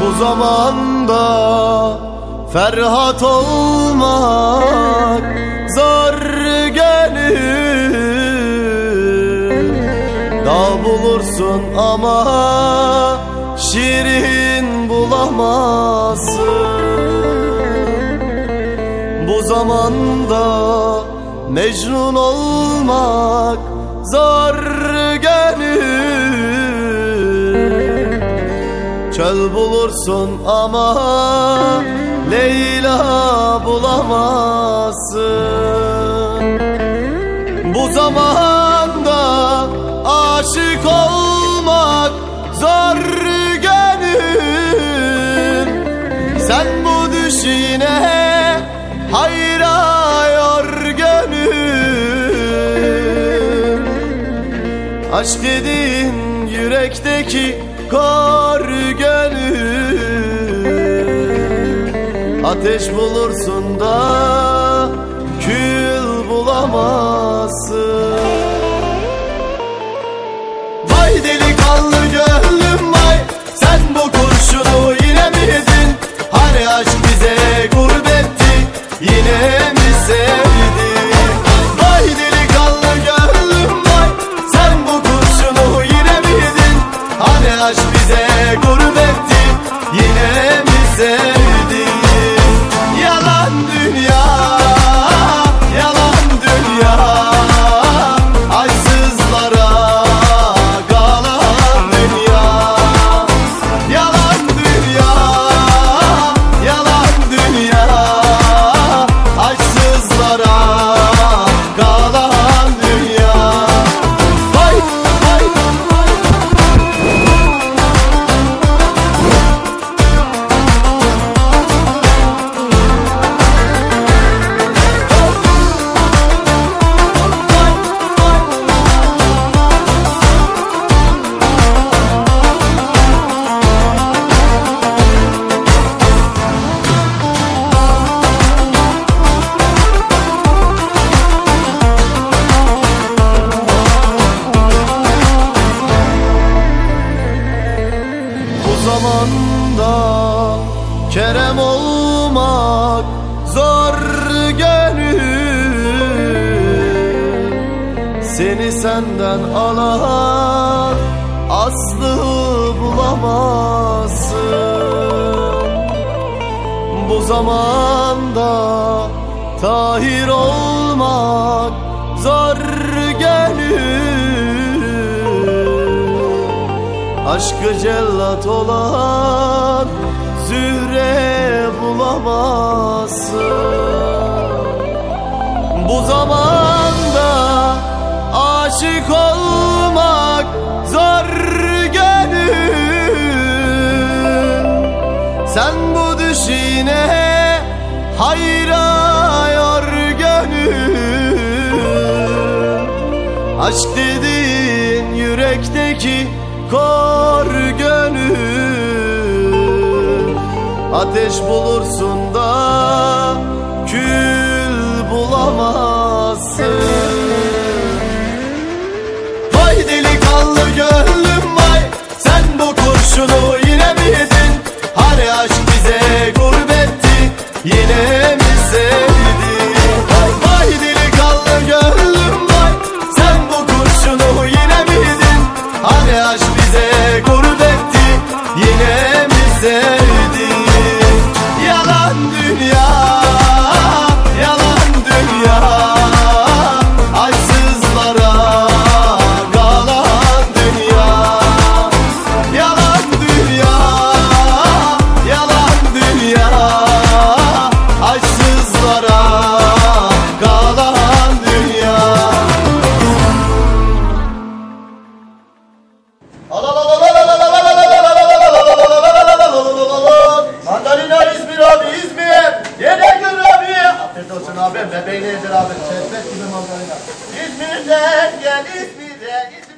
Bu zamanda Ferhat olmak zor gelir. Dağ bulursun ama şirin bulamazsın. Bu zamanda Mecnun olmak gelir. Çöl bulursun ama Leyla bulamazsın. Bu zamanda aşık olmak hayrayor gönül. Aşk dediğin yürekteki kor gönül. Ateş bulursun da kül bulamazsın bize gurbetti Yine mi Kerem olmak zor gönül. Seni senden alan aslı bulamazsın. Bu zamanda tahir olmak zor gönül. Aşkı cellat olan zühre bulamazsın Bu zamanda aşık olmak zor gönül. Sen bu düşine hayrayor gönül. Aşk dediğin yürekteki kor gönül Ateş bulursun da kül bulamazsın Vay delikanlı gönlüm vay Sen bu kurşunu yine mi yedin? Hani aşk bize gurbetti yine mi sevdi? Vay, vay delikanlı gönlüm vay Sen bu kurşunu yine mi yedin? Hani aşk bize gurbetti yine mi sevdi? afiyet olsun abi. Bebeğine yeter abi. Şerbet gibi manzarayla. İzmir'den gel İzmir'den. İzmir'den.